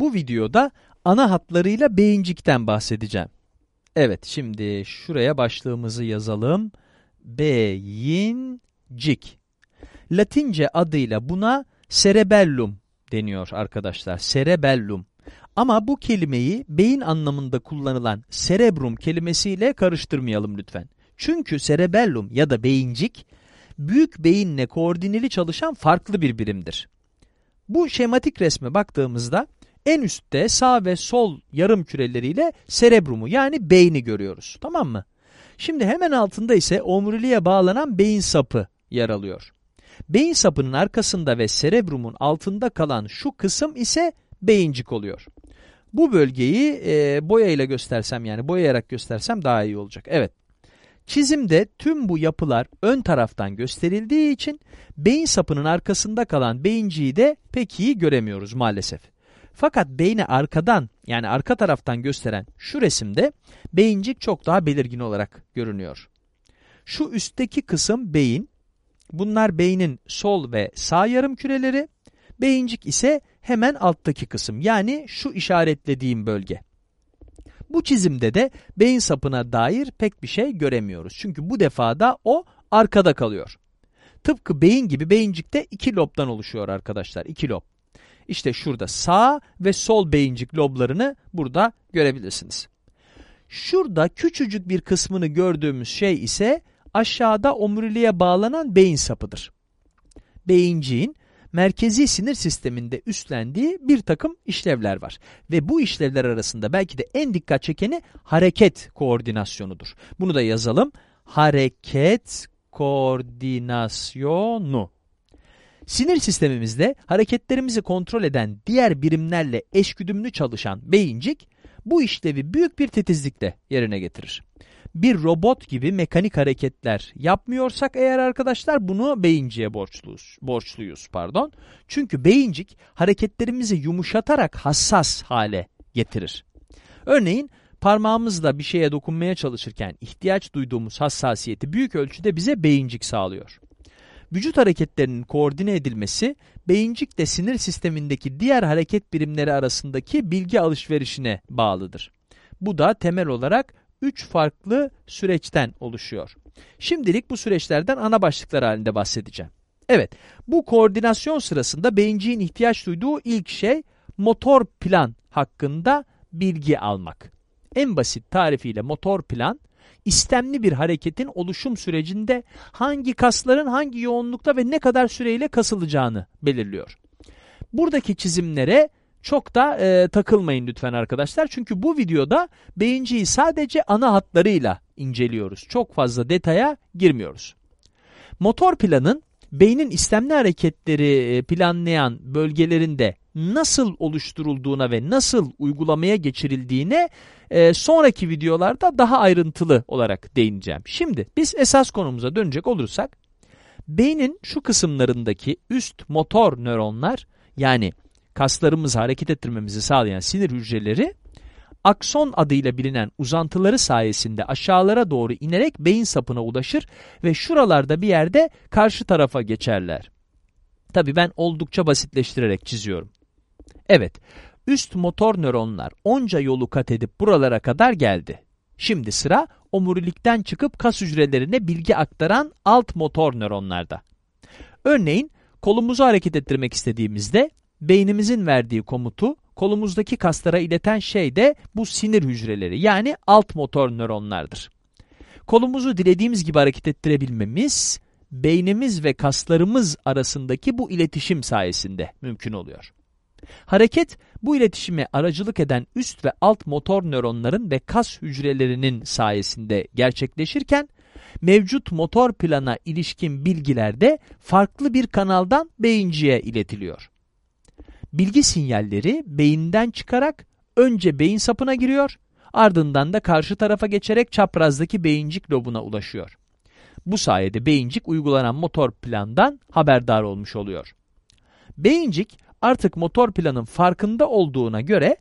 Bu videoda ana hatlarıyla beyincikten bahsedeceğim. Evet, şimdi şuraya başlığımızı yazalım. Beyincik. Latince adıyla buna cerebellum deniyor arkadaşlar. Cerebellum. Ama bu kelimeyi beyin anlamında kullanılan cerebrum kelimesiyle karıştırmayalım lütfen. Çünkü cerebellum ya da beyincik büyük beyinle koordineli çalışan farklı bir birimdir. Bu şematik resme baktığımızda en üstte sağ ve sol yarım küreleriyle serebrumu yani beyni görüyoruz. Tamam mı? Şimdi hemen altında ise omuriliğe bağlanan beyin sapı yer alıyor. Beyin sapının arkasında ve serebrumun altında kalan şu kısım ise beyincik oluyor. Bu bölgeyi e, boya ile göstersem yani boyayarak göstersem daha iyi olacak. Evet. Çizimde tüm bu yapılar ön taraftan gösterildiği için beyin sapının arkasında kalan beyinciği de pek iyi göremiyoruz maalesef. Fakat beyni arkadan yani arka taraftan gösteren şu resimde beyincik çok daha belirgin olarak görünüyor. Şu üstteki kısım beyin, bunlar beynin sol ve sağ yarım küreleri, beyincik ise hemen alttaki kısım yani şu işaretlediğim bölge. Bu çizimde de beyin sapına dair pek bir şey göremiyoruz. Çünkü bu defada o arkada kalıyor. Tıpkı beyin gibi beyincik de iki lobdan oluşuyor arkadaşlar. iki lob. İşte şurada sağ ve sol beyincik loblarını burada görebilirsiniz. Şurada küçücük bir kısmını gördüğümüz şey ise aşağıda omuriliğe bağlanan beyin sapıdır. Beyinciğin merkezi sinir sisteminde üstlendiği bir takım işlevler var. Ve bu işlevler arasında belki de en dikkat çekeni hareket koordinasyonudur. Bunu da yazalım. Hareket koordinasyonu. Sinir sistemimizde hareketlerimizi kontrol eden diğer birimlerle eşgüdümlü çalışan beyincik bu işlevi büyük bir titizlikle yerine getirir. Bir robot gibi mekanik hareketler yapmıyorsak eğer arkadaşlar bunu beyinciye borçluyuz. borçluyuz pardon. Çünkü beyincik hareketlerimizi yumuşatarak hassas hale getirir. Örneğin parmağımızla bir şeye dokunmaya çalışırken ihtiyaç duyduğumuz hassasiyeti büyük ölçüde bize beyincik sağlıyor. Vücut hareketlerinin koordine edilmesi, beyincik de sinir sistemindeki diğer hareket birimleri arasındaki bilgi alışverişine bağlıdır. Bu da temel olarak üç farklı süreçten oluşuyor. Şimdilik bu süreçlerden ana başlıklar halinde bahsedeceğim. Evet, bu koordinasyon sırasında beyinciğin ihtiyaç duyduğu ilk şey motor plan hakkında bilgi almak. En basit tarifiyle motor plan, istemli bir hareketin oluşum sürecinde hangi kasların hangi yoğunlukta ve ne kadar süreyle kasılacağını belirliyor. Buradaki çizimlere çok da e, takılmayın lütfen arkadaşlar. Çünkü bu videoda beyinciyi sadece ana hatlarıyla inceliyoruz. Çok fazla detaya girmiyoruz. Motor planın beynin istemli hareketleri planlayan bölgelerinde nasıl oluşturulduğuna ve nasıl uygulamaya geçirildiğine e, sonraki videolarda daha ayrıntılı olarak değineceğim. Şimdi biz esas konumuza dönecek olursak, beynin şu kısımlarındaki üst motor nöronlar yani kaslarımızı hareket ettirmemizi sağlayan sinir hücreleri akson adıyla bilinen uzantıları sayesinde aşağılara doğru inerek beyin sapına ulaşır ve şuralarda bir yerde karşı tarafa geçerler. Tabi ben oldukça basitleştirerek çiziyorum. Evet, üst motor nöronlar onca yolu kat edip buralara kadar geldi. Şimdi sıra omurilikten çıkıp kas hücrelerine bilgi aktaran alt motor nöronlarda. Örneğin kolumuzu hareket ettirmek istediğimizde beynimizin verdiği komutu kolumuzdaki kaslara ileten şey de bu sinir hücreleri yani alt motor nöronlardır. Kolumuzu dilediğimiz gibi hareket ettirebilmemiz beynimiz ve kaslarımız arasındaki bu iletişim sayesinde mümkün oluyor. Hareket bu iletişime aracılık eden üst ve alt motor nöronların ve kas hücrelerinin sayesinde gerçekleşirken mevcut motor plana ilişkin bilgiler de farklı bir kanaldan beyinciye iletiliyor. Bilgi sinyalleri beyinden çıkarak önce beyin sapına giriyor, ardından da karşı tarafa geçerek çaprazdaki beyincik lobuna ulaşıyor. Bu sayede beyincik uygulanan motor plandan haberdar olmuş oluyor. Beyincik artık motor planın farkında olduğuna göre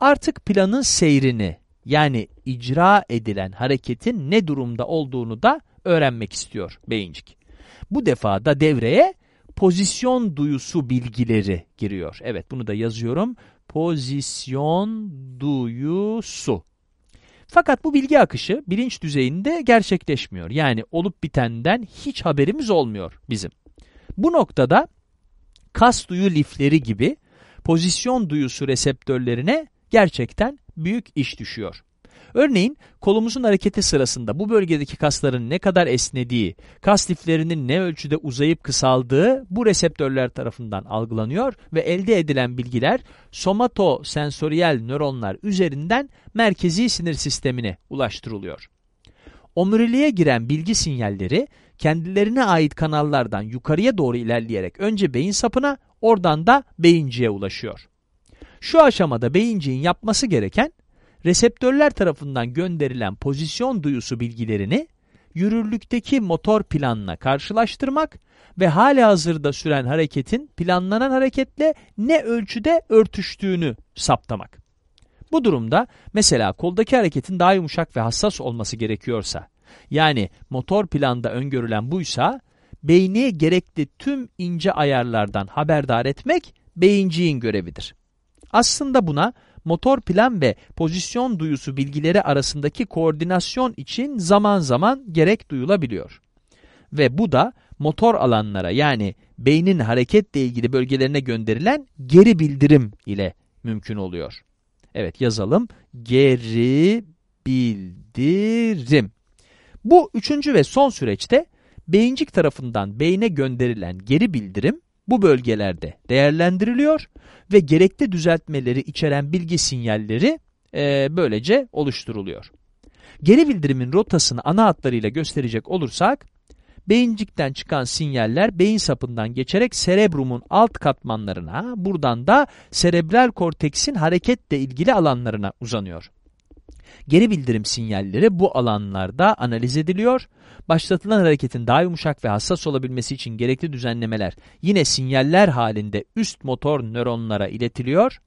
artık planın seyrini yani icra edilen hareketin ne durumda olduğunu da öğrenmek istiyor beyincik. Bu defa da devreye pozisyon duyusu bilgileri giriyor. Evet bunu da yazıyorum. pozisyon duyusu. Fakat bu bilgi akışı bilinç düzeyinde gerçekleşmiyor. Yani olup bitenden hiç haberimiz olmuyor bizim. Bu noktada kas duyu lifleri gibi pozisyon duyusu reseptörlerine gerçekten büyük iş düşüyor. Örneğin kolumuzun hareketi sırasında bu bölgedeki kasların ne kadar esnediği, kas liflerinin ne ölçüde uzayıp kısaldığı bu reseptörler tarafından algılanıyor ve elde edilen bilgiler somatosensoriyel nöronlar üzerinden merkezi sinir sistemine ulaştırılıyor. Omuriliğe giren bilgi sinyalleri kendilerine ait kanallardan yukarıya doğru ilerleyerek önce beyin sapına oradan da beyinciye ulaşıyor. Şu aşamada beyinciğin yapması gereken reseptörler tarafından gönderilen pozisyon duyusu bilgilerini yürürlükteki motor planla karşılaştırmak ve hali hazırda süren hareketin planlanan hareketle ne ölçüde örtüştüğünü saptamak. Bu durumda mesela koldaki hareketin daha yumuşak ve hassas olması gerekiyorsa, yani motor planda öngörülen buysa, beyni gerekli tüm ince ayarlardan haberdar etmek beyinciğin görevidir. Aslında buna motor plan ve pozisyon duyusu bilgileri arasındaki koordinasyon için zaman zaman gerek duyulabiliyor. Ve bu da motor alanlara yani beynin hareketle ilgili bölgelerine gönderilen geri bildirim ile mümkün oluyor. Evet yazalım. Geri bildirim. Bu üçüncü ve son süreçte beyincik tarafından beyne gönderilen geri bildirim bu bölgelerde değerlendiriliyor ve gerekli düzeltmeleri içeren bilgi sinyalleri e, böylece oluşturuluyor. Geri bildirimin rotasını ana hatlarıyla gösterecek olursak, beyincikten çıkan sinyaller beyin sapından geçerek serebrumun alt katmanlarına, buradan da serebral korteksin hareketle ilgili alanlarına uzanıyor. Geri bildirim sinyalleri bu alanlarda analiz ediliyor. Başlatılan hareketin daha yumuşak ve hassas olabilmesi için gerekli düzenlemeler yine sinyaller halinde üst motor nöronlara iletiliyor.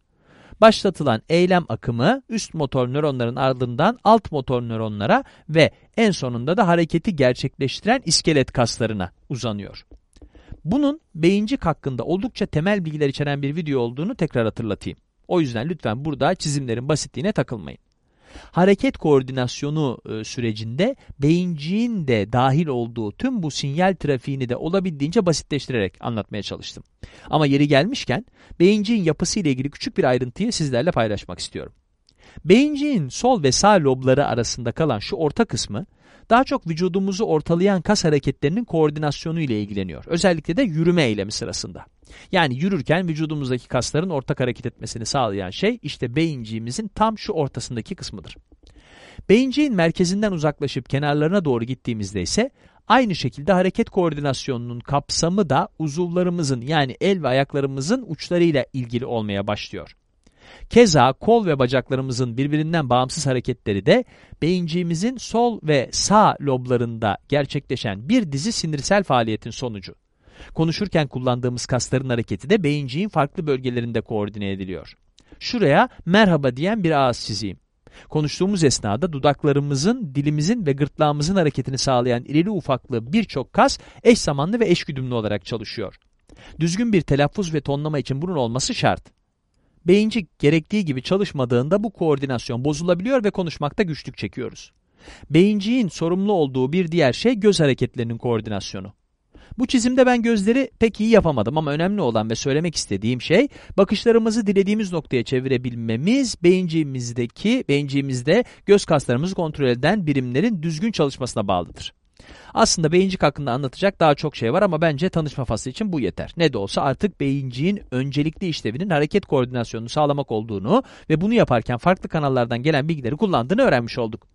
Başlatılan eylem akımı üst motor nöronların ardından alt motor nöronlara ve en sonunda da hareketi gerçekleştiren iskelet kaslarına uzanıyor. Bunun beyincik hakkında oldukça temel bilgiler içeren bir video olduğunu tekrar hatırlatayım. O yüzden lütfen burada çizimlerin basitliğine takılmayın hareket koordinasyonu e, sürecinde beyinciğin de dahil olduğu tüm bu sinyal trafiğini de olabildiğince basitleştirerek anlatmaya çalıştım. Ama yeri gelmişken beyinciğin yapısı ile ilgili küçük bir ayrıntıyı sizlerle paylaşmak istiyorum. Beyinciğin sol ve sağ lobları arasında kalan şu orta kısmı daha çok vücudumuzu ortalayan kas hareketlerinin koordinasyonu ile ilgileniyor. Özellikle de yürüme eylemi sırasında. Yani yürürken vücudumuzdaki kasların ortak hareket etmesini sağlayan şey işte beyinciğimizin tam şu ortasındaki kısmıdır. Beyinciğin merkezinden uzaklaşıp kenarlarına doğru gittiğimizde ise aynı şekilde hareket koordinasyonunun kapsamı da uzuvlarımızın yani el ve ayaklarımızın uçlarıyla ilgili olmaya başlıyor. Keza kol ve bacaklarımızın birbirinden bağımsız hareketleri de beyinciğimizin sol ve sağ loblarında gerçekleşen bir dizi sinirsel faaliyetin sonucu. Konuşurken kullandığımız kasların hareketi de beyinciğin farklı bölgelerinde koordine ediliyor. Şuraya merhaba diyen bir ağız çizeyim. Konuştuğumuz esnada dudaklarımızın, dilimizin ve gırtlağımızın hareketini sağlayan irili ufaklı birçok kas eş zamanlı ve eşgüdümlü olarak çalışıyor. Düzgün bir telaffuz ve tonlama için bunun olması şart. Beyincik gerektiği gibi çalışmadığında bu koordinasyon bozulabiliyor ve konuşmakta güçlük çekiyoruz. Beyinciğin sorumlu olduğu bir diğer şey göz hareketlerinin koordinasyonu. Bu çizimde ben gözleri pek iyi yapamadım ama önemli olan ve söylemek istediğim şey bakışlarımızı dilediğimiz noktaya çevirebilmemiz beyinciğimizdeki, beyinciğimizde göz kaslarımızı kontrol eden birimlerin düzgün çalışmasına bağlıdır. Aslında beyincik hakkında anlatacak daha çok şey var ama bence tanışma faslı için bu yeter. Ne de olsa artık beyinciğin öncelikli işlevinin hareket koordinasyonunu sağlamak olduğunu ve bunu yaparken farklı kanallardan gelen bilgileri kullandığını öğrenmiş olduk.